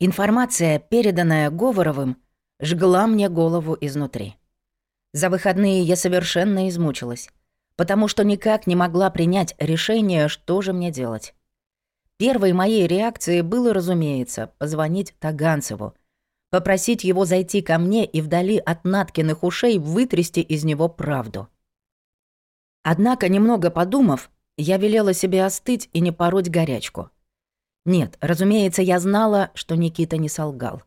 Информация, переданная Говоровым, жгла мне голову изнутри. За выходные я совершенно измучилась, потому что никак не могла принять решение, что же мне делать. Первой моей реакцией было, разумеется, позвонить Таганцеву, попросить его зайти ко мне и вдали от Наткиных ушей вытрясти из него правду. Однако, немного подумав, я велела себе остыть и не пороть горячку. Нет, разумеется, я знала, что Никита не солгал.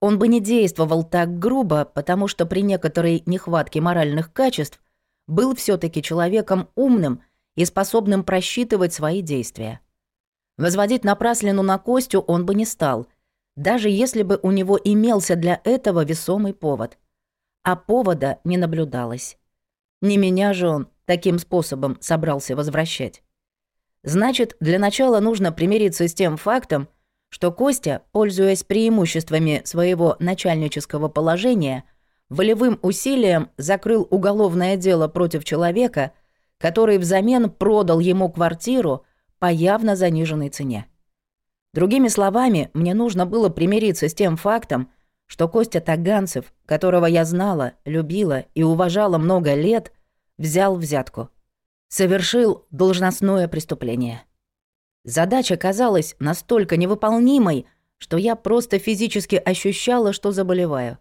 Он бы не действовал так грубо, потому что при некоторой нехватке моральных качеств был все таки человеком умным и способным просчитывать свои действия. Возводить напраслину на Костю он бы не стал, даже если бы у него имелся для этого весомый повод. А повода не наблюдалось. Не меня же он таким способом собрался возвращать. Значит, для начала нужно примириться с тем фактом, что Костя, пользуясь преимуществами своего начальнического положения, волевым усилием закрыл уголовное дело против человека, который взамен продал ему квартиру по явно заниженной цене. Другими словами, мне нужно было примириться с тем фактом, что Костя Таганцев, которого я знала, любила и уважала много лет, взял взятку – совершил должностное преступление. Задача казалась настолько невыполнимой, что я просто физически ощущала, что заболеваю.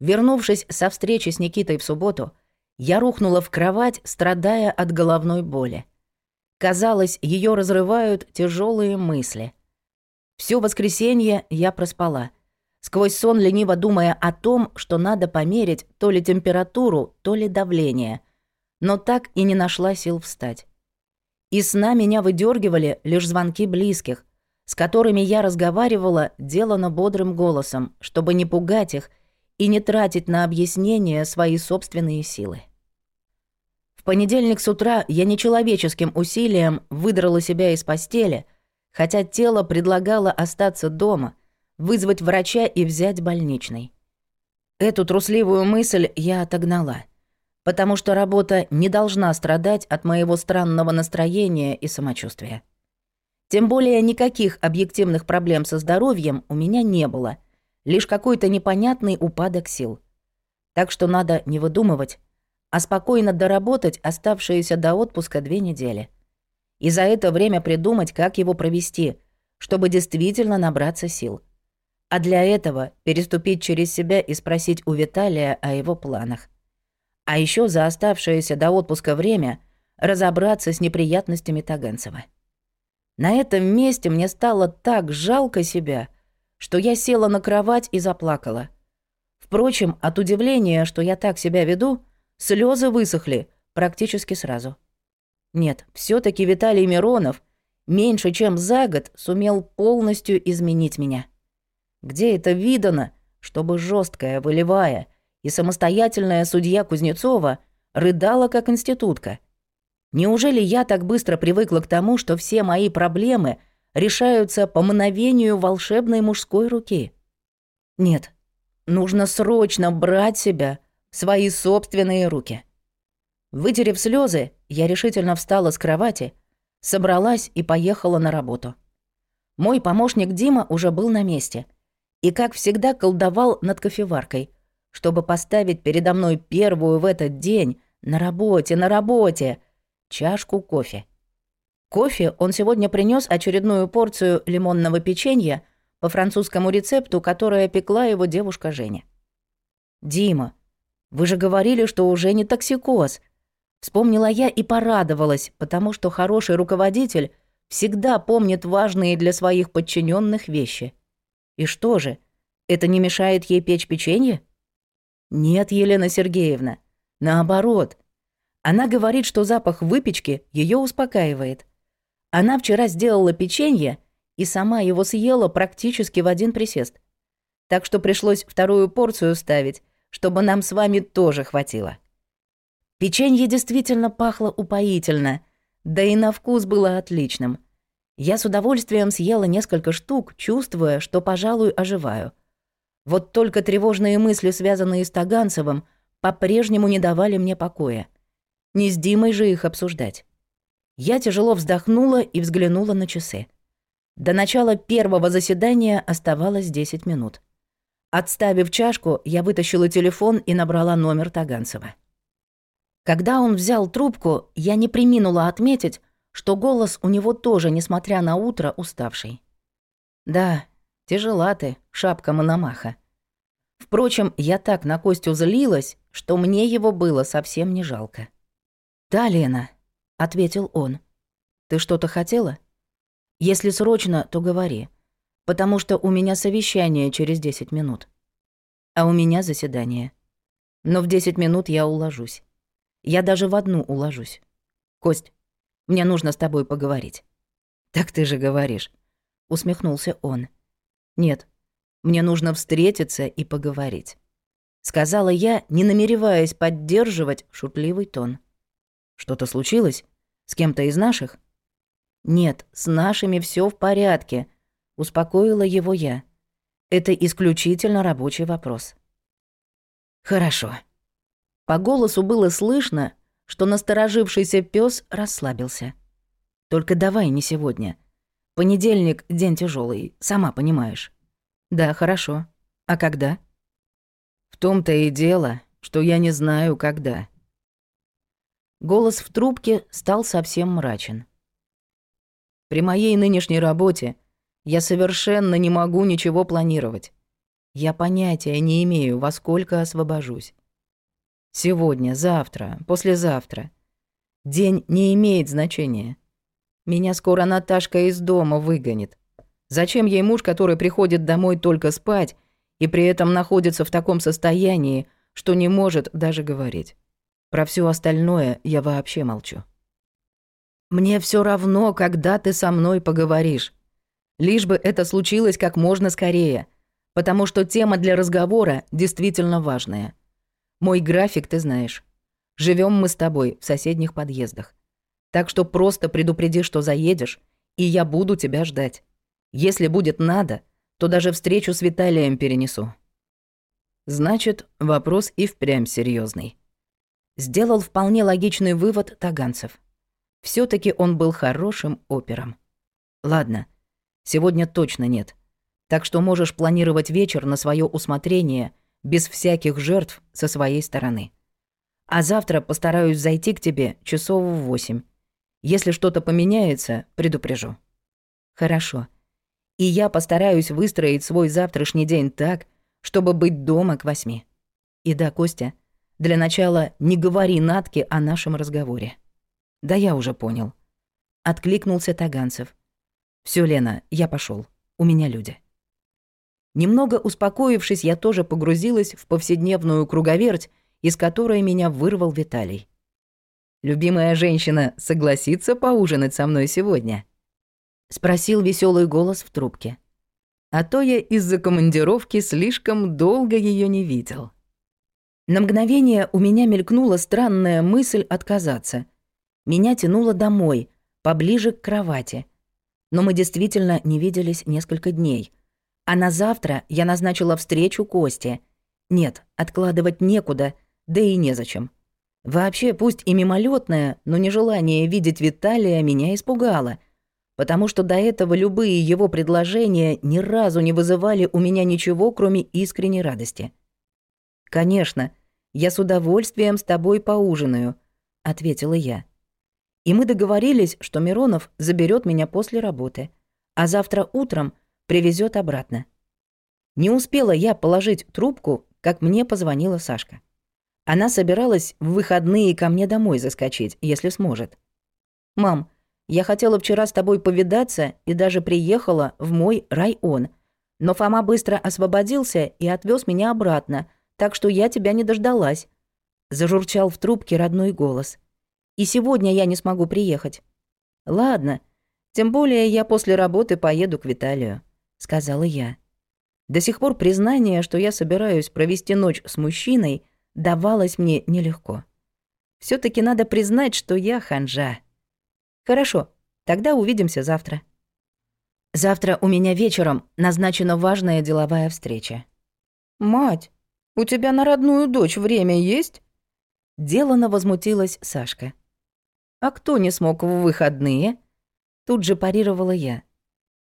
Вернувшись со встречи с Никитой в субботу, я рухнула в кровать, страдая от головной боли. Казалось, ее разрывают тяжелые мысли. Всё воскресенье я проспала, сквозь сон лениво думая о том, что надо померить то ли температуру, то ли давление — но так и не нашла сил встать. Из сна меня выдергивали лишь звонки близких, с которыми я разговаривала делано бодрым голосом, чтобы не пугать их и не тратить на объяснение свои собственные силы. В понедельник с утра я нечеловеческим усилием выдрала себя из постели, хотя тело предлагало остаться дома, вызвать врача и взять больничный. Эту трусливую мысль я отогнала потому что работа не должна страдать от моего странного настроения и самочувствия. Тем более никаких объективных проблем со здоровьем у меня не было, лишь какой-то непонятный упадок сил. Так что надо не выдумывать, а спокойно доработать оставшиеся до отпуска две недели. И за это время придумать, как его провести, чтобы действительно набраться сил. А для этого переступить через себя и спросить у Виталия о его планах а еще за оставшееся до отпуска время разобраться с неприятностями Таганцева. На этом месте мне стало так жалко себя, что я села на кровать и заплакала. Впрочем, от удивления, что я так себя веду, слезы высохли практически сразу. Нет, все таки Виталий Миронов меньше чем за год сумел полностью изменить меня. Где это видано, чтобы жесткая, волевая, и самостоятельная судья Кузнецова рыдала как институтка. Неужели я так быстро привыкла к тому, что все мои проблемы решаются по мановению волшебной мужской руки? Нет, нужно срочно брать себя в свои собственные руки. Вытерев слезы, я решительно встала с кровати, собралась и поехала на работу. Мой помощник Дима уже был на месте и, как всегда, колдовал над кофеваркой — чтобы поставить передо мной первую в этот день на работе, на работе, чашку кофе. Кофе он сегодня принес очередную порцию лимонного печенья по французскому рецепту, которое пекла его девушка Женя. «Дима, вы же говорили, что уже не токсикоз», Вспомнила я и порадовалась, потому что хороший руководитель всегда помнит важные для своих подчиненных вещи. И что же, это не мешает ей печь печенье? Нет, Елена Сергеевна. Наоборот. Она говорит, что запах выпечки ее успокаивает. Она вчера сделала печенье и сама его съела практически в один присест. Так что пришлось вторую порцию ставить, чтобы нам с вами тоже хватило. Печенье действительно пахло упоительно, да и на вкус было отличным. Я с удовольствием съела несколько штук, чувствуя, что, пожалуй, оживаю. Вот только тревожные мысли, связанные с Таганцевым, по-прежнему не давали мне покоя. Не с Димой же их обсуждать. Я тяжело вздохнула и взглянула на часы. До начала первого заседания оставалось 10 минут. Отставив чашку, я вытащила телефон и набрала номер Таганцева. Когда он взял трубку, я не приминула отметить, что голос у него тоже, несмотря на утро, уставший. Да, тяжела ты, шапка Мономаха. Впрочем, я так на Костю злилась, что мне его было совсем не жалко. «Да, Лена», — ответил он. «Ты что-то хотела?» Если срочно, то говори, потому что у меня совещание через 10 минут. А у меня заседание. Но в 10 минут я уложусь. Я даже в одну уложусь. Кость, мне нужно с тобой поговорить. Так ты же говоришь, усмехнулся он. Нет, мне нужно встретиться и поговорить. Сказала я, не намереваясь поддерживать шутливый тон. Что-то случилось? С кем-то из наших? «Нет, с нашими все в порядке», — успокоила его я. «Это исключительно рабочий вопрос». «Хорошо». По голосу было слышно, что насторожившийся пес расслабился. «Только давай не сегодня. Понедельник — день тяжелый, сама понимаешь». «Да, хорошо. А когда?» «В том-то и дело, что я не знаю, когда». Голос в трубке стал совсем мрачен. При моей нынешней работе я совершенно не могу ничего планировать. Я понятия не имею, во сколько освобожусь. Сегодня, завтра, послезавтра. День не имеет значения. Меня скоро Наташка из дома выгонит. Зачем ей муж, который приходит домой только спать и при этом находится в таком состоянии, что не может даже говорить? Про все остальное я вообще молчу. Мне все равно, когда ты со мной поговоришь. Лишь бы это случилось как можно скорее, потому что тема для разговора действительно важная. Мой график ты знаешь. Живем мы с тобой в соседних подъездах. Так что просто предупреди, что заедешь, и я буду тебя ждать. Если будет надо, то даже встречу с Виталием перенесу. Значит, вопрос и впрямь серьезный. Сделал вполне логичный вывод Таганцев все таки он был хорошим опером. Ладно, сегодня точно нет. Так что можешь планировать вечер на свое усмотрение, без всяких жертв со своей стороны. А завтра постараюсь зайти к тебе часов в восемь. Если что-то поменяется, предупрежу. Хорошо. И я постараюсь выстроить свой завтрашний день так, чтобы быть дома к восьми. И да, Костя, для начала не говори Натке о нашем разговоре. Да я уже понял. Откликнулся Таганцев. Все, Лена, я пошел. У меня люди. Немного успокоившись, я тоже погрузилась в повседневную круговерть, из которой меня вырвал Виталий. «Любимая женщина согласится поужинать со мной сегодня?» — спросил веселый голос в трубке. А то я из-за командировки слишком долго ее не видел. На мгновение у меня мелькнула странная мысль отказаться — меня тянуло домой, поближе к кровати. Но мы действительно не виделись несколько дней. А на завтра я назначила встречу Косте. Нет, откладывать некуда, да и незачем. Вообще, пусть и мимолетное, но нежелание видеть Виталия меня испугало, потому что до этого любые его предложения ни разу не вызывали у меня ничего, кроме искренней радости. «Конечно, я с удовольствием с тобой поужинаю», — ответила я. И мы договорились, что Миронов заберет меня после работы, а завтра утром привезет обратно. Не успела я положить трубку, как мне позвонила Сашка. Она собиралась в выходные ко мне домой заскочить, если сможет. «Мам, я хотела вчера с тобой повидаться и даже приехала в мой район, но Фома быстро освободился и отвез меня обратно, так что я тебя не дождалась», — зажурчал в трубке родной голос. И сегодня я не смогу приехать. Ладно, тем более я после работы поеду к Виталию, сказала я. До сих пор признание, что я собираюсь провести ночь с мужчиной, давалось мне нелегко. все таки надо признать, что я ханжа. Хорошо, тогда увидимся завтра. Завтра у меня вечером назначена важная деловая встреча. Мать, у тебя на родную дочь время есть? Делано возмутилась Сашка. А кто не смог в выходные? Тут же парировала я.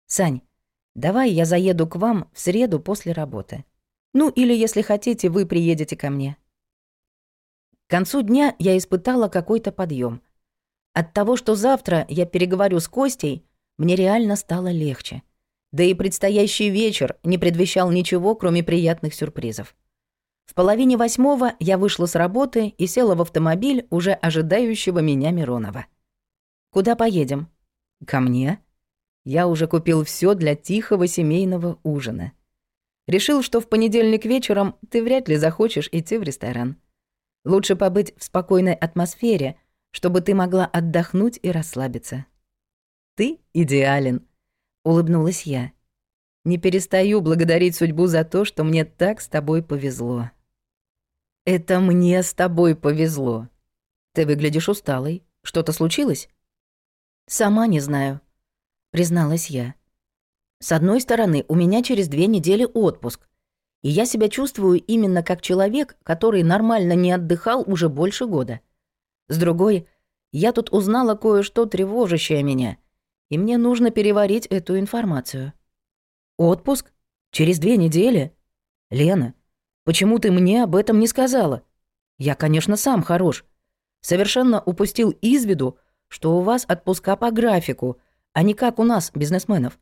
Сань, давай я заеду к вам в среду после работы. Ну или, если хотите, вы приедете ко мне. К концу дня я испытала какой-то подъем. От того, что завтра я переговорю с Костей, мне реально стало легче. Да и предстоящий вечер не предвещал ничего, кроме приятных сюрпризов. В половине восьмого я вышла с работы и села в автомобиль уже ожидающего меня Миронова. «Куда поедем?» «Ко мне?» Я уже купил все для тихого семейного ужина. Решил, что в понедельник вечером ты вряд ли захочешь идти в ресторан. Лучше побыть в спокойной атмосфере, чтобы ты могла отдохнуть и расслабиться. Ты идеален, улыбнулась я. Не перестаю благодарить судьбу за то, что мне так с тобой повезло. Это мне с тобой повезло. Ты выглядишь усталой. Что-то случилось? Сама не знаю, призналась я. С одной стороны, у меня через две недели отпуск, и я себя чувствую именно как человек, который нормально не отдыхал уже больше года. С другой, я тут узнала кое-что тревожащее меня, и мне нужно переварить эту информацию. Отпуск? Через две недели? Лена, почему ты мне об этом не сказала? Я, конечно, сам хорош. Совершенно упустил из виду, что у вас отпуска по графику, а не как у нас, бизнесменов.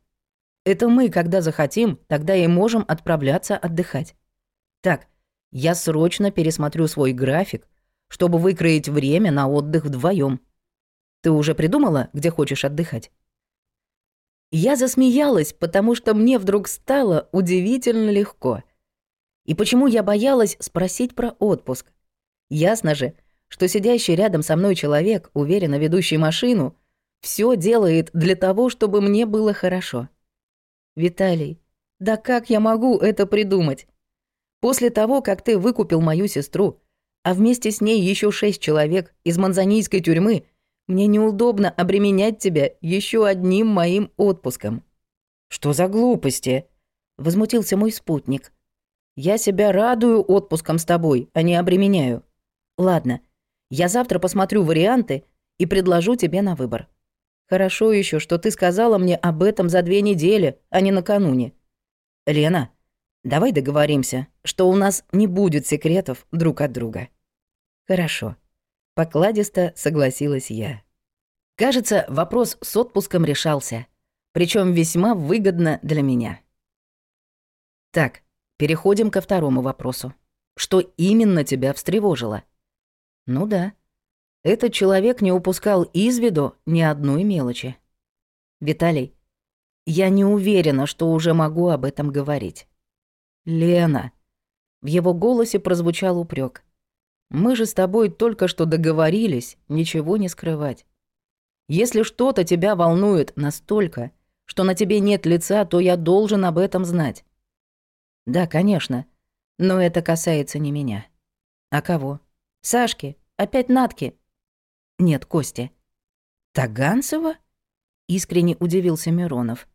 Это мы, когда захотим, тогда и можем отправляться отдыхать. Так, я срочно пересмотрю свой график, чтобы выкроить время на отдых вдвоем. Ты уже придумала, где хочешь отдыхать? Я засмеялась, потому что мне вдруг стало удивительно легко. И почему я боялась спросить про отпуск? Ясно же, что сидящий рядом со мной человек, уверенно ведущий машину, все делает для того, чтобы мне было хорошо. Виталий, да как я могу это придумать? После того, как ты выкупил мою сестру, а вместе с ней еще шесть человек из манзанийской тюрьмы, мне неудобно обременять тебя еще одним моим отпуском». «Что за глупости?» — возмутился мой спутник. «Я себя радую отпуском с тобой, а не обременяю. Ладно, я завтра посмотрю варианты и предложу тебе на выбор. Хорошо еще, что ты сказала мне об этом за две недели, а не накануне. Лена, давай договоримся, что у нас не будет секретов друг от друга. Хорошо. Покладисто согласилась я. Кажется, вопрос с отпуском решался, причем весьма выгодно для меня. Так, переходим ко второму вопросу. Что именно тебя встревожило? Ну да, этот человек не упускал из виду ни одной мелочи. «Виталий, я не уверена, что уже могу об этом говорить». «Лена». В его голосе прозвучал упрек. «Мы же с тобой только что договорились ничего не скрывать. Если что-то тебя волнует настолько, что на тебе нет лица, то я должен об этом знать». «Да, конечно, но это касается не меня». «А кого?» «Сашки, опять Натки, нет Кости. Таганцева? Искренне удивился Миронов.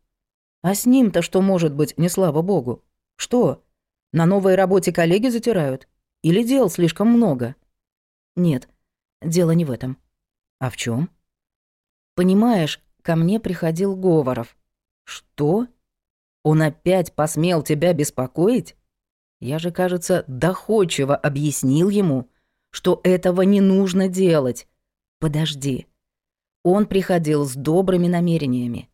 А с ним-то что может быть, не слава богу? Что? На новой работе коллеги затирают? Или дел слишком много? Нет, дело не в этом. А в чем? Понимаешь, ко мне приходил Говоров. Что? Он опять посмел тебя беспокоить? Я же, кажется, доходчиво объяснил ему, что этого не нужно делать, Подожди. Он приходил с добрыми намерениями.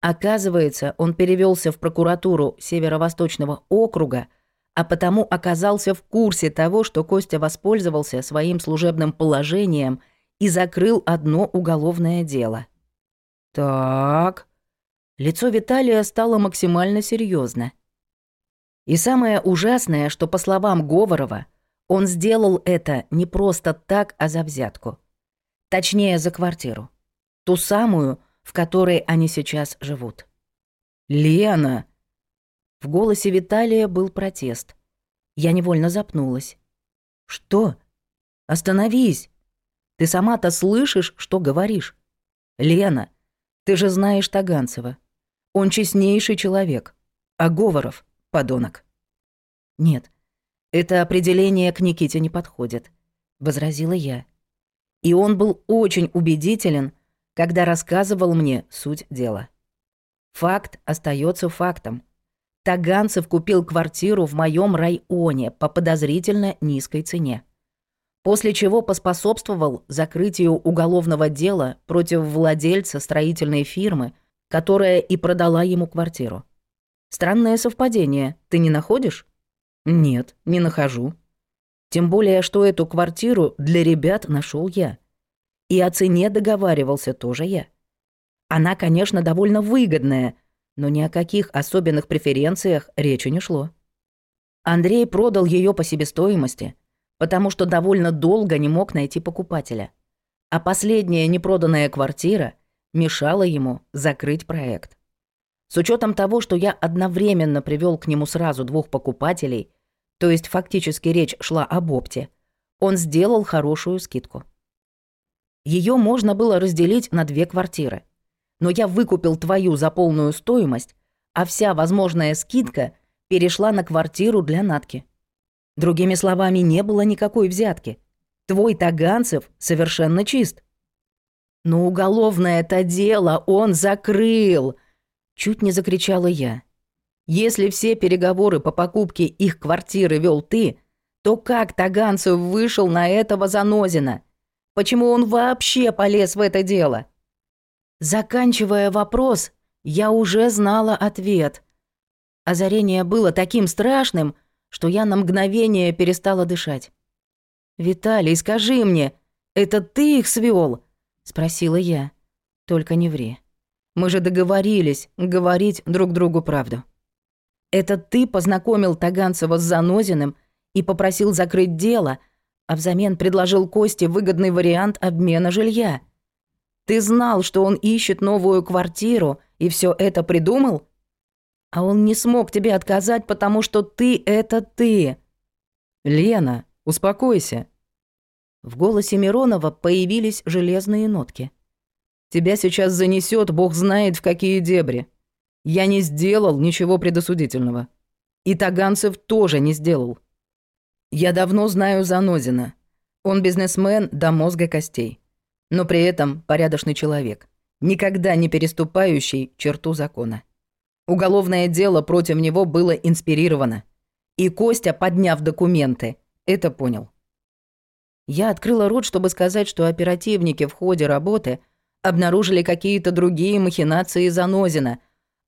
Оказывается, он перевелся в прокуратуру Северо-Восточного округа, а потому оказался в курсе того, что Костя воспользовался своим служебным положением и закрыл одно уголовное дело. Так. Лицо Виталия стало максимально серьезно. И самое ужасное, что, по словам Говорова, он сделал это не просто так, а за взятку. Точнее, за квартиру. Ту самую, в которой они сейчас живут. «Лена!» В голосе Виталия был протест. Я невольно запнулась. «Что? Остановись! Ты сама-то слышишь, что говоришь? Лена, ты же знаешь Таганцева. Он честнейший человек. А Говоров — подонок». «Нет, это определение к Никите не подходит», — возразила я. И он был очень убедителен, когда рассказывал мне суть дела. Факт остается фактом. Таганцев купил квартиру в моем районе по подозрительно низкой цене. После чего поспособствовал закрытию уголовного дела против владельца строительной фирмы, которая и продала ему квартиру. Странное совпадение, ты не находишь? Нет, не нахожу. Тем более, что эту квартиру для ребят нашел я. И о цене договаривался тоже я. Она, конечно, довольно выгодная, но ни о каких особенных преференциях речи не шло. Андрей продал ее по себестоимости, потому что довольно долго не мог найти покупателя. А последняя непроданная квартира мешала ему закрыть проект. С учетом того, что я одновременно привел к нему сразу двух покупателей, то есть фактически речь шла об опте, он сделал хорошую скидку. Ее можно было разделить на две квартиры. Но я выкупил твою за полную стоимость, а вся возможная скидка перешла на квартиру для Натки. Другими словами, не было никакой взятки. Твой Таганцев совершенно чист. Но уголовное-то дело он закрыл — Чуть не закричала я. Если все переговоры по покупке их квартиры вел ты, то как Таганцев вышел на этого Занозина? Почему он вообще полез в это дело? Заканчивая вопрос, я уже знала ответ. Озарение было таким страшным, что я на мгновение перестала дышать. «Виталий, скажи мне, это ты их свел? спросила я. «Только не ври». Мы же договорились говорить друг другу правду. Это ты познакомил Таганцева с Занозиным и попросил закрыть дело, а взамен предложил Косте выгодный вариант обмена жилья. Ты знал, что он ищет новую квартиру, и все это придумал? А он не смог тебе отказать, потому что ты — это ты. Лена, успокойся. В голосе Миронова появились железные нотки. Тебя сейчас занесет, бог знает в какие дебри. Я не сделал ничего предосудительного. И Таганцев тоже не сделал. Я давно знаю Занозина. Он бизнесмен до мозга костей. Но при этом порядочный человек, никогда не переступающий черту закона. Уголовное дело против него было инспирировано. И Костя, подняв документы, это понял. Я открыла рот, чтобы сказать, что оперативники в ходе работы – обнаружили какие-то другие махинации Занозина,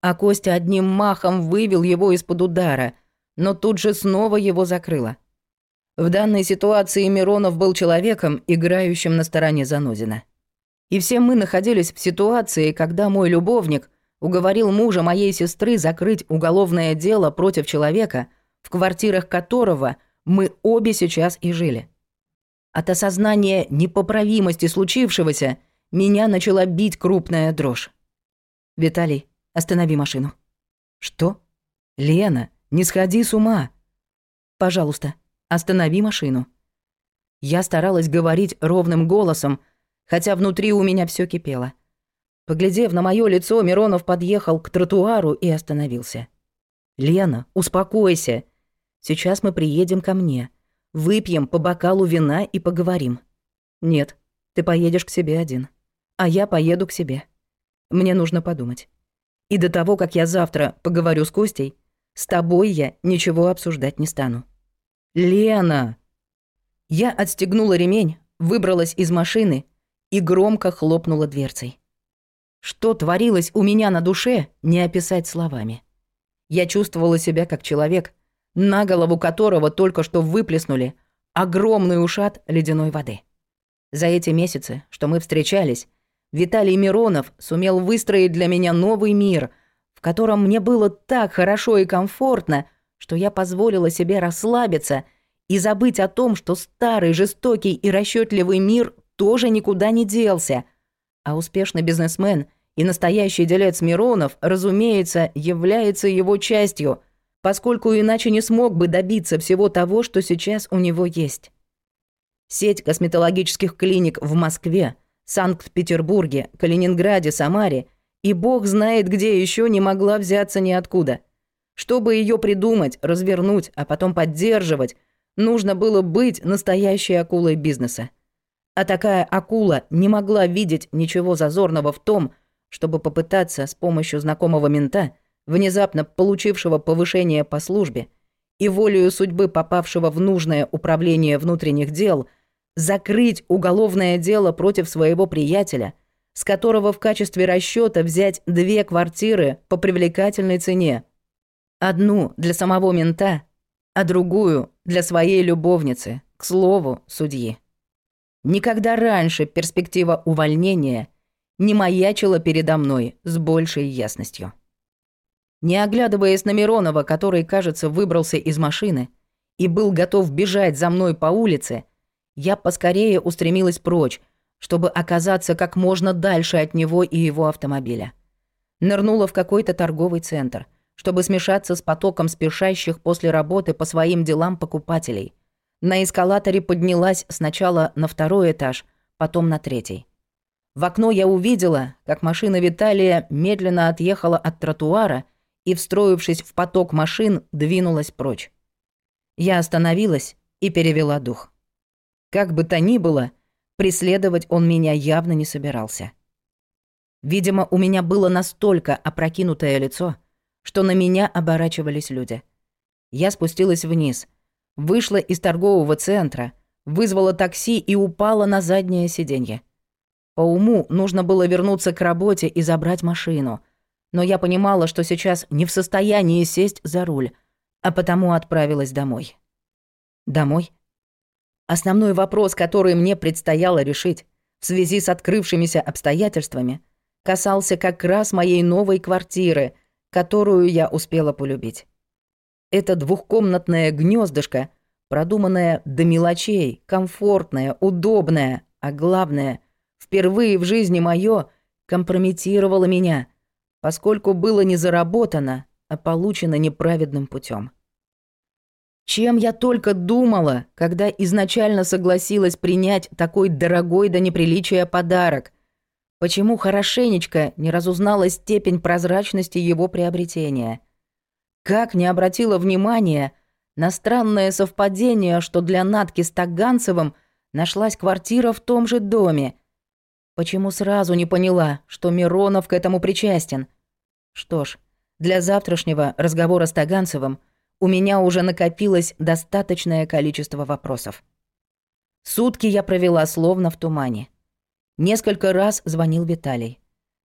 а Костя одним махом вывел его из-под удара, но тут же снова его закрыло. В данной ситуации Миронов был человеком, играющим на стороне Занозина. И все мы находились в ситуации, когда мой любовник уговорил мужа моей сестры закрыть уголовное дело против человека, в квартирах которого мы обе сейчас и жили. От осознания непоправимости случившегося – меня начала бить крупная дрожь. «Виталий, останови машину». «Что? Лена, не сходи с ума». «Пожалуйста, останови машину». Я старалась говорить ровным голосом, хотя внутри у меня все кипело. Поглядев на мое лицо, Миронов подъехал к тротуару и остановился. «Лена, успокойся. Сейчас мы приедем ко мне. Выпьем по бокалу вина и поговорим». «Нет, ты поедешь к себе один» а я поеду к себе. Мне нужно подумать. И до того, как я завтра поговорю с Костей, с тобой я ничего обсуждать не стану. Лена! Я отстегнула ремень, выбралась из машины и громко хлопнула дверцей. Что творилось у меня на душе, не описать словами. Я чувствовала себя как человек, на голову которого только что выплеснули огромный ушат ледяной воды. За эти месяцы, что мы встречались, Виталий Миронов сумел выстроить для меня новый мир, в котором мне было так хорошо и комфортно, что я позволила себе расслабиться и забыть о том, что старый, жестокий и расчетливый мир тоже никуда не делся, а успешный бизнесмен и настоящий делец Миронов, разумеется, является его частью, поскольку иначе не смог бы добиться всего того, что сейчас у него есть. Сеть косметологических клиник в Москве – Санкт-Петербурге, Калининграде, Самаре и бог знает где еще не могла взяться ниоткуда. Чтобы ее придумать, развернуть, а потом поддерживать, нужно было быть настоящей акулой бизнеса. А такая акула не могла видеть ничего зазорного в том, чтобы попытаться с помощью знакомого мента, внезапно получившего повышение по службе и волею судьбы попавшего в нужное управление внутренних дел, закрыть уголовное дело против своего приятеля, с которого в качестве расчета взять две квартиры по привлекательной цене. Одну для самого мента, а другую для своей любовницы, к слову, судьи. Никогда раньше перспектива увольнения не маячила передо мной с большей ясностью. Не оглядываясь на Миронова, который, кажется, выбрался из машины и был готов бежать за мной по улице, я поскорее устремилась прочь, чтобы оказаться как можно дальше от него и его автомобиля. Нырнула в какой-то торговый центр, чтобы смешаться с потоком спешащих после работы по своим делам покупателей. На эскалаторе поднялась сначала на второй этаж, потом на третий. В окно я увидела, как машина Виталия медленно отъехала от тротуара и, встроившись в поток машин, двинулась прочь. Я остановилась и перевела дух. Как бы то ни было, преследовать он меня явно не собирался. Видимо, у меня было настолько опрокинутое лицо, что на меня оборачивались люди. Я спустилась вниз — Вышла из торгового центра, вызвала такси и упала на заднее сиденье. По уму нужно было вернуться к работе и забрать машину. Но я понимала, что сейчас не в состоянии сесть за руль, а потому отправилась домой. Домой? Основной вопрос, который мне предстояло решить в связи с открывшимися обстоятельствами, касался как раз моей новой квартиры, которую я успела полюбить. Это двухкомнатное гнездышко, продуманное до мелочей, комфортное, удобное, а главное, впервые в жизни моё компрометировало меня, поскольку было не заработано, а получено неправедным путем. Чем я только думала, когда изначально согласилась принять такой дорогой до неприличия подарок? Почему хорошенечко не разузнала степень прозрачности его приобретения? Как не обратила внимания на странное совпадение, что для Натки с Таганцевым нашлась квартира в том же доме. Почему сразу не поняла, что Миронов к этому причастен? Что ж, для завтрашнего разговора с Таганцевым у меня уже накопилось достаточное количество вопросов. Сутки я провела словно в тумане. Несколько раз звонил Виталий.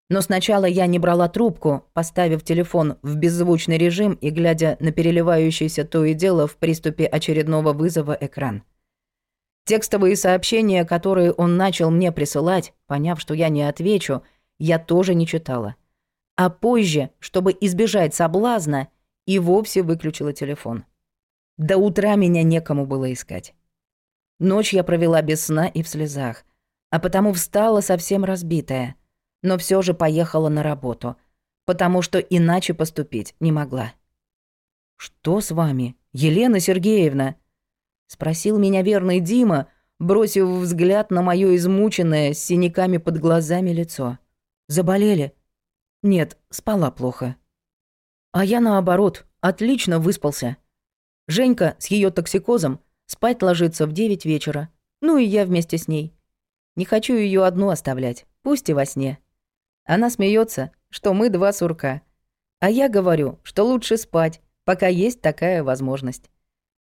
Но сначала я не брала трубку, поставив телефон в беззвучный режим и глядя на переливающийся то и дело в приступе очередного вызова экран. Текстовые сообщения, которые он начал мне присылать, поняв, что я не отвечу, я тоже не читала. А позже, чтобы избежать соблазна, и вовсе выключила телефон. До утра меня некому было искать. Ночь я провела без сна и в слезах, а потому встала совсем разбитая — но все же поехала на работу, потому что иначе поступить не могла. «Что с вами, Елена Сергеевна?» — спросил меня верный Дима, бросив взгляд на моё измученное с синяками под глазами лицо. «Заболели?» «Нет, спала плохо». А я, наоборот, отлично выспался. Женька с ее токсикозом спать ложится в девять вечера, ну и я вместе с ней. Не хочу ее одну оставлять, пусть и во сне. Она смеется, что мы два сурка. А я говорю, что лучше спать, пока есть такая возможность.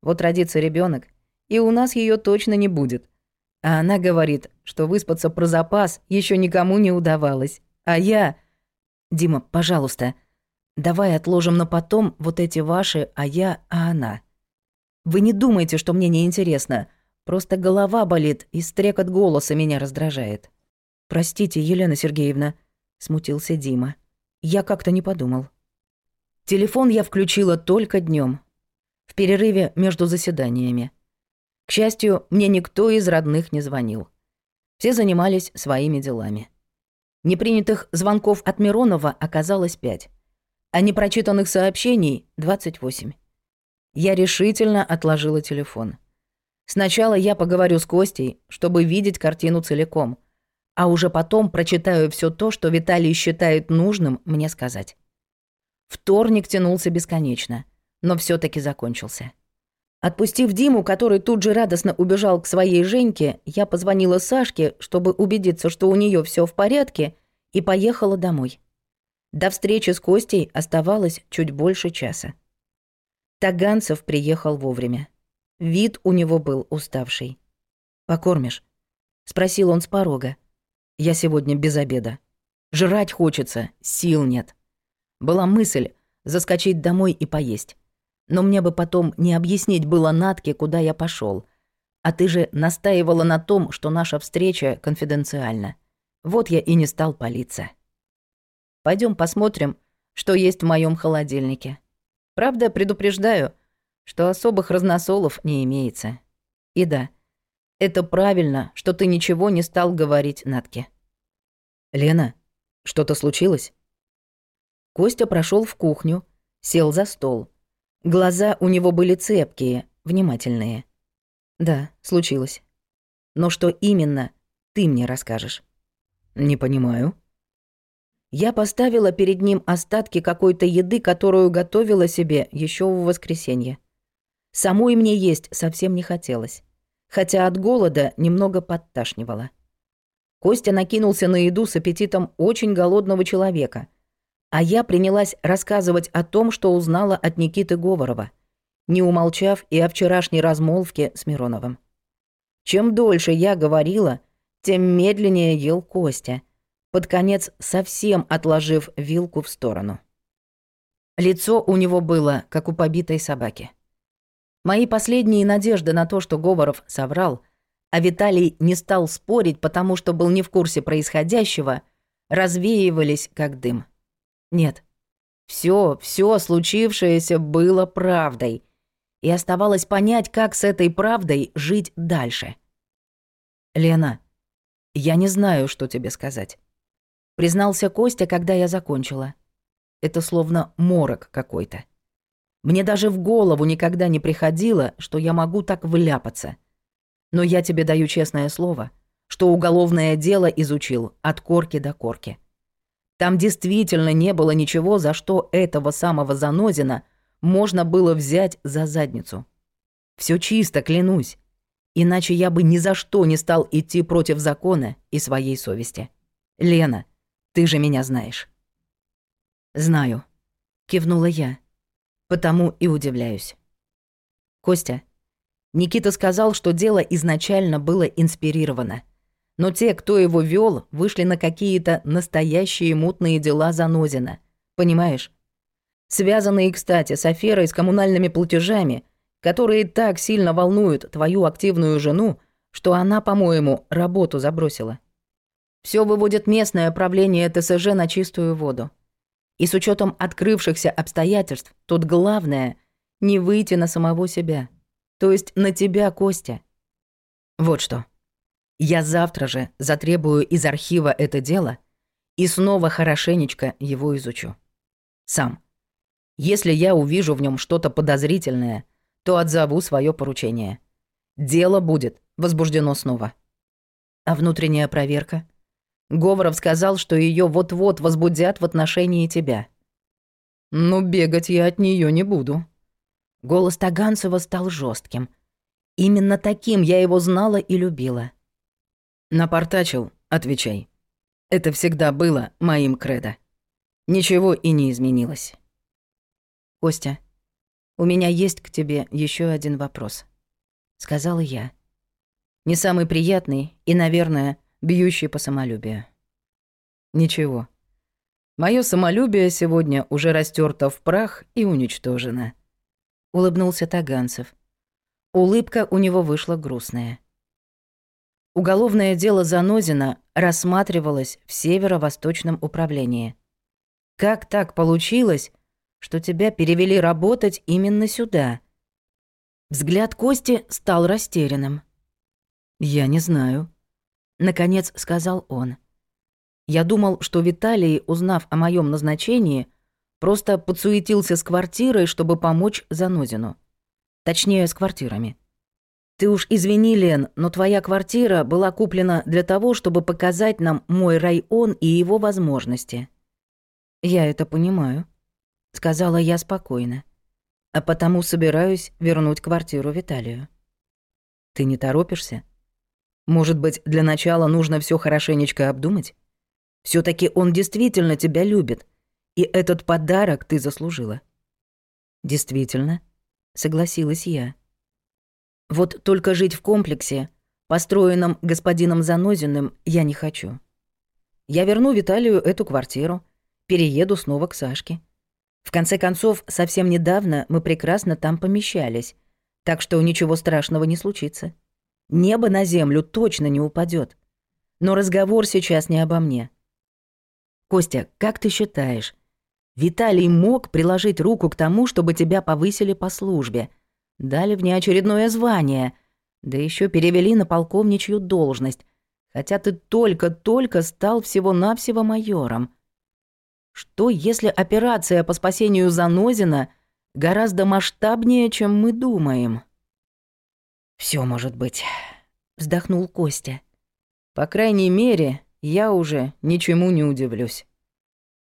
Вот родится ребенок, и у нас ее точно не будет. А она говорит, что выспаться про запас еще никому не удавалось. А я... Дима, пожалуйста, давай отложим на потом вот эти ваши «а я», «а она». Вы не думайте, что мне неинтересно. Просто голова болит, и стрекот голоса меня раздражает. Простите, Елена Сергеевна, смутился Дима. Я как-то не подумал. Телефон я включила только днем, в перерыве между заседаниями. К счастью, мне никто из родных не звонил. Все занимались своими делами. Непринятых звонков от Миронова оказалось пять, а непрочитанных сообщений — 28. Я решительно отложила телефон. Сначала я поговорю с Костей, чтобы видеть картину целиком — а уже потом прочитаю все то, что Виталий считает нужным мне сказать. Вторник тянулся бесконечно, но все таки закончился. Отпустив Диму, который тут же радостно убежал к своей Женьке, я позвонила Сашке, чтобы убедиться, что у нее все в порядке, и поехала домой. До встречи с Костей оставалось чуть больше часа. Таганцев приехал вовремя. Вид у него был уставший. «Покормишь?» — спросил он с порога. «Я сегодня без обеда. Жрать хочется, сил нет». Была мысль заскочить домой и поесть. Но мне бы потом не объяснить было Натке, куда я пошел. А ты же настаивала на том, что наша встреча конфиденциальна. Вот я и не стал палиться. Пойдем посмотрим, что есть в моем холодильнике. Правда, предупреждаю, что особых разносолов не имеется. И да, это правильно, что ты ничего не стал говорить Натке. Лена, что-то случилось? Костя прошел в кухню, сел за стол. Глаза у него были цепкие, внимательные. Да, случилось. Но что именно, ты мне расскажешь. Не понимаю. Я поставила перед ним остатки какой-то еды, которую готовила себе еще в воскресенье. Самой мне есть совсем не хотелось, хотя от голода немного подташнивало. Костя накинулся на еду с аппетитом очень голодного человека, а я принялась рассказывать о том, что узнала от Никиты Говорова, не умолчав и о вчерашней размолвке с Мироновым. Чем дольше я говорила, тем медленнее ел Костя, под конец совсем отложив вилку в сторону. Лицо у него было, как у побитой собаки. Мои последние надежды на то, что Говоров соврал, а Виталий не стал спорить, потому что был не в курсе происходящего, развеивались как дым. Нет. Все, все случившееся было правдой. И оставалось понять, как с этой правдой жить дальше. «Лена, я не знаю, что тебе сказать», — признался Костя, когда я закончила. Это словно морок какой-то. Мне даже в голову никогда не приходило, что я могу так вляпаться. Но я тебе даю честное слово, что уголовное дело изучил от корки до корки. Там действительно не было ничего, за что этого самого Занозина можно было взять за задницу. Все чисто, клянусь. Иначе я бы ни за что не стал идти против закона и своей совести. Лена, ты же меня знаешь. Знаю, кивнула я. Потому и удивляюсь. Костя, Никита сказал, что дело изначально было инспирировано. Но те, кто его вел, вышли на какие-то настоящие мутные дела Занозина. Понимаешь? Связанные, кстати, с аферой с коммунальными платежами, которые так сильно волнуют твою активную жену, что она, по-моему, работу забросила. Все выводит местное правление ТСЖ на чистую воду. И с учетом открывшихся обстоятельств, тут главное — не выйти на самого себя. То есть на тебя, Костя. Вот что. Я завтра же затребую из архива это дело и снова хорошенечко его изучу. Сам. Если я увижу в нем что-то подозрительное, то отзову свое поручение. Дело будет возбуждено снова. А внутренняя проверка? Говоров сказал, что ее вот-вот возбудят в отношении тебя. Ну, бегать я от нее не буду. Голос Таганцева стал жестким. Именно таким я его знала и любила. Напортачил, отвечай. Это всегда было моим кредо. Ничего и не изменилось. Костя, у меня есть к тебе еще один вопрос. Сказала я. Не самый приятный и, наверное, бьющий по самолюбию. Ничего. Мое самолюбие сегодня уже растерто в прах и уничтожено. Улыбнулся Таганцев. Улыбка у него вышла грустная. Уголовное дело Занозина рассматривалось в Северо-Восточном управлении. Как так получилось, что тебя перевели работать именно сюда? Взгляд Кости стал растерянным. «Я не знаю», — наконец сказал он. «Я думал, что Виталий, узнав о моем назначении, просто подсуетился с квартирой, чтобы помочь Занозину. Точнее, с квартирами. Ты уж извини, Лен, но твоя квартира была куплена для того, чтобы показать нам мой район и его возможности. Я это понимаю, сказала я спокойно. А потому собираюсь вернуть квартиру Виталию. Ты не торопишься? Может быть, для начала нужно все хорошенечко обдумать? все таки он действительно тебя любит, и этот подарок ты заслужила». «Действительно», — согласилась я. «Вот только жить в комплексе, построенном господином Занозиным, я не хочу. Я верну Виталию эту квартиру, перееду снова к Сашке. В конце концов, совсем недавно мы прекрасно там помещались, так что ничего страшного не случится. Небо на землю точно не упадет. Но разговор сейчас не обо мне. Костя, как ты считаешь, Виталий мог приложить руку к тому, чтобы тебя повысили по службе, дали внеочередное звание, да еще перевели на полковничью должность, хотя ты только-только стал всего-навсего майором. Что, если операция по спасению Занозина гораздо масштабнее, чем мы думаем? Все может быть, вздохнул Костя. По крайней мере, я уже ничему не удивлюсь.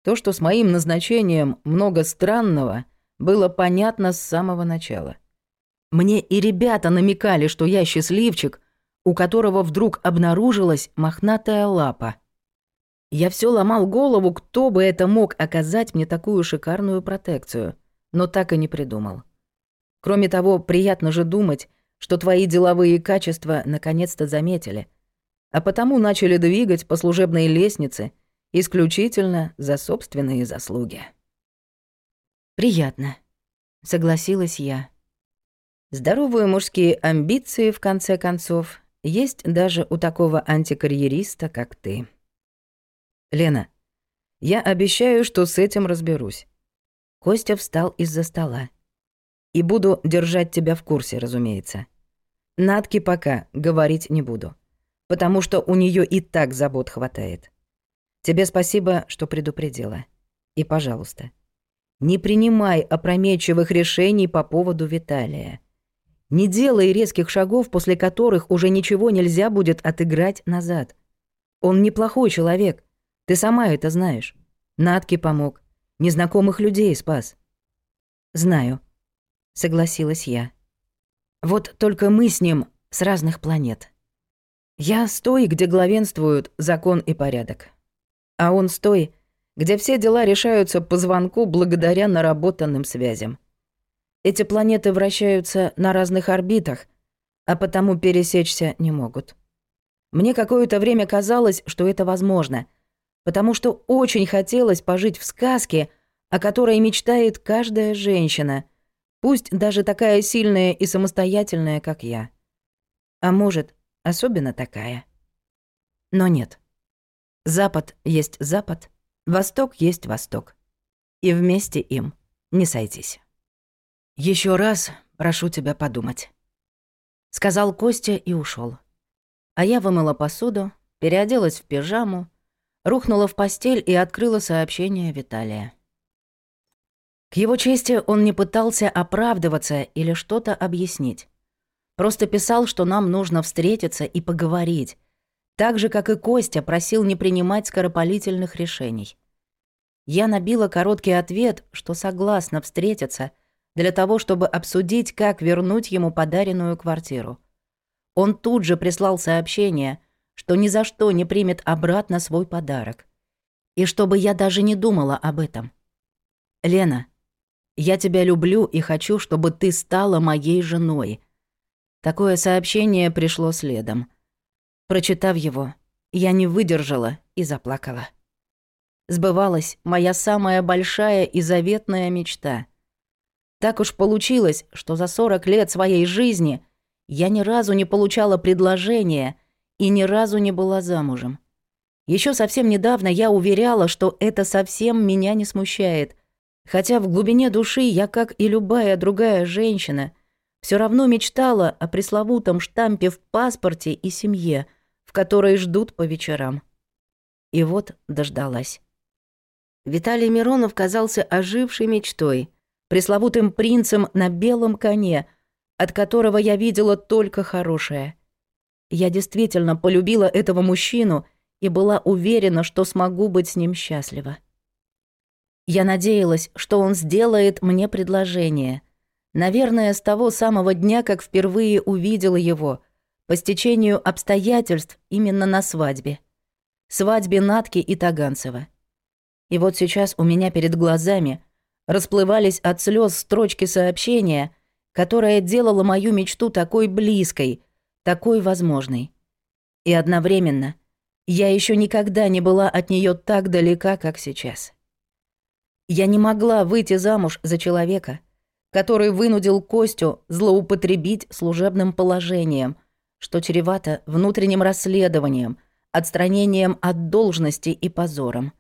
То, что с моим назначением много странного, было понятно с самого начала. Мне и ребята намекали, что я счастливчик, у которого вдруг обнаружилась мохнатая лапа. Я все ломал голову, кто бы это мог оказать мне такую шикарную протекцию, но так и не придумал. Кроме того, приятно же думать, что твои деловые качества наконец-то заметили, а потому начали двигать по служебной лестнице — исключительно за собственные заслуги. «Приятно», — согласилась я. Здоровые мужские амбиции, в конце концов, есть даже у такого антикарьериста, как ты. Лена, я обещаю, что с этим разберусь. Костя встал из-за стола. И буду держать тебя в курсе, разумеется. Надки пока говорить не буду, потому что у нее и так забот хватает. Тебе спасибо, что предупредила. И, пожалуйста, не принимай опрометчивых решений по поводу Виталия. Не делай резких шагов, после которых уже ничего нельзя будет отыграть назад. Он неплохой человек. Ты сама это знаешь. Натке помог. Незнакомых людей спас. Знаю, согласилась я. Вот только мы с ним с разных планет. Я с той, где главенствуют закон и порядок а он с той, где все дела решаются по звонку благодаря наработанным связям. Эти планеты вращаются на разных орбитах, а потому пересечься не могут. Мне какое-то время казалось, что это возможно, потому что очень хотелось пожить в сказке, о которой мечтает каждая женщина, пусть даже такая сильная и самостоятельная, как я. А может, особенно такая. Но нет. Запад есть Запад, Восток есть Восток. И вместе им не сойтись. Еще раз прошу тебя подумать», — сказал Костя и ушел. А я вымыла посуду, переоделась в пижаму, рухнула в постель и открыла сообщение Виталия. Его чести он не пытался оправдываться или что-то объяснить. Просто писал, что нам нужно встретиться и поговорить, так же, как и Костя, просил не принимать скоропалительных решений. Я набила короткий ответ, что согласна встретиться для того, чтобы обсудить, как вернуть ему подаренную квартиру. Он тут же прислал сообщение, что ни за что не примет обратно свой подарок. И чтобы я даже не думала об этом. «Лена, я тебя люблю и хочу, чтобы ты стала моей женой». Такое сообщение пришло следом. Прочитав его, я не выдержала и заплакала. Сбывалась моя самая большая и заветная мечта. Так уж получилось, что за 40 лет своей жизни я ни разу не получала предложения и ни разу не была замужем. Еще совсем недавно я уверяла, что это совсем меня не смущает, хотя в глубине души я, как и любая другая женщина, все равно мечтала о пресловутом штампе в паспорте и семье — которые ждут по вечерам. И вот дождалась. Виталий Миронов казался ожившей мечтой, пресловутым принцем на белом коне, от которого я видела только хорошее. Я действительно полюбила этого мужчину и была уверена, что смогу быть с ним счастлива. Я надеялась, что он сделает мне предложение. Наверное, с того самого дня, как впервые увидела его, по стечению обстоятельств именно на свадьбе. свадьбе Натки и Таганцева. И вот сейчас у меня перед глазами расплывались от слез строчки сообщения, которое делало мою мечту такой близкой, такой возможной. И одновременно я еще никогда не была от нее так далека, как сейчас. Я не могла выйти замуж за человека, который вынудил Костю злоупотребить служебным положением, что чревато внутренним расследованием, отстранением от должности и позором.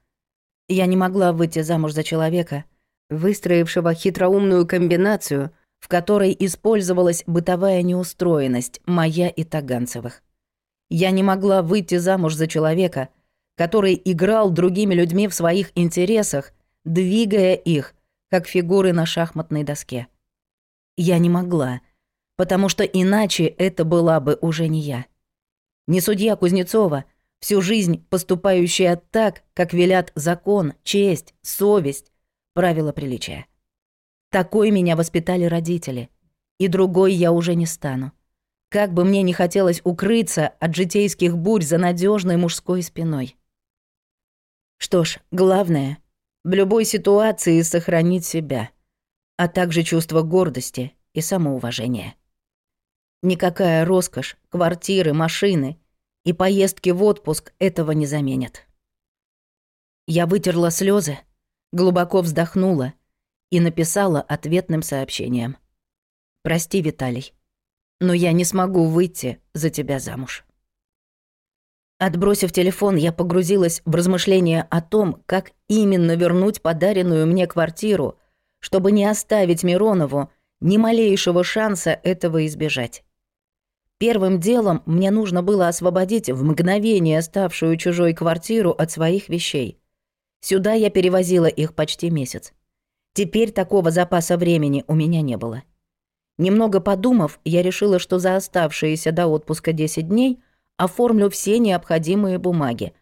Я не могла выйти замуж за человека, выстроившего хитроумную комбинацию, в которой использовалась бытовая неустроенность моя и Таганцевых. Я не могла выйти замуж за человека, который играл другими людьми в своих интересах, двигая их, как фигуры на шахматной доске. Я не могла, потому что иначе это была бы уже не я. Не судья Кузнецова — всю жизнь поступающая так, как велят закон, честь, совесть, правила приличия. Такой меня воспитали родители, и другой я уже не стану. Как бы мне не хотелось укрыться от житейских бурь за надежной мужской спиной. Что ж, главное — в любой ситуации сохранить себя, а также чувство гордости и самоуважения. Никакая роскошь, квартиры, машины — и поездки в отпуск этого не заменят. Я вытерла слезы, глубоко вздохнула и написала ответным сообщением. «Прости, Виталий, но я не смогу выйти за тебя замуж». Отбросив телефон, я погрузилась в размышления о том, как именно вернуть подаренную мне квартиру, чтобы не оставить Миронову ни малейшего шанса этого избежать. Первым делом мне нужно было освободить в мгновение ставшую чужой квартиру от своих вещей. Сюда я перевозила их почти месяц. Теперь такого запаса времени у меня не было. Немного подумав, я решила, что за оставшиеся до отпуска 10 дней оформлю все необходимые бумаги,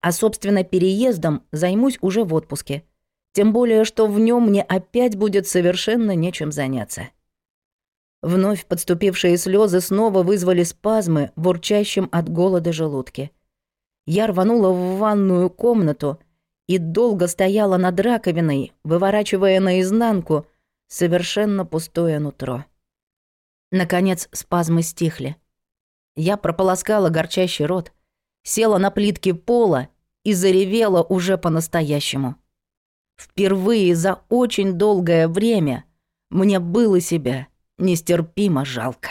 а, собственно, переездом займусь уже в отпуске. Тем более, что в нем мне опять будет совершенно нечем заняться. Вновь подступившие слезы снова вызвали спазмы в от голода желудке. Я рванула в ванную комнату и долго стояла над раковиной, выворачивая наизнанку совершенно пустое нутро. Наконец спазмы стихли. Я прополоскала горчащий рот, села на плитки пола и заревела уже по-настоящему. Впервые за очень долгое время мне было себя нестерпимо жалко.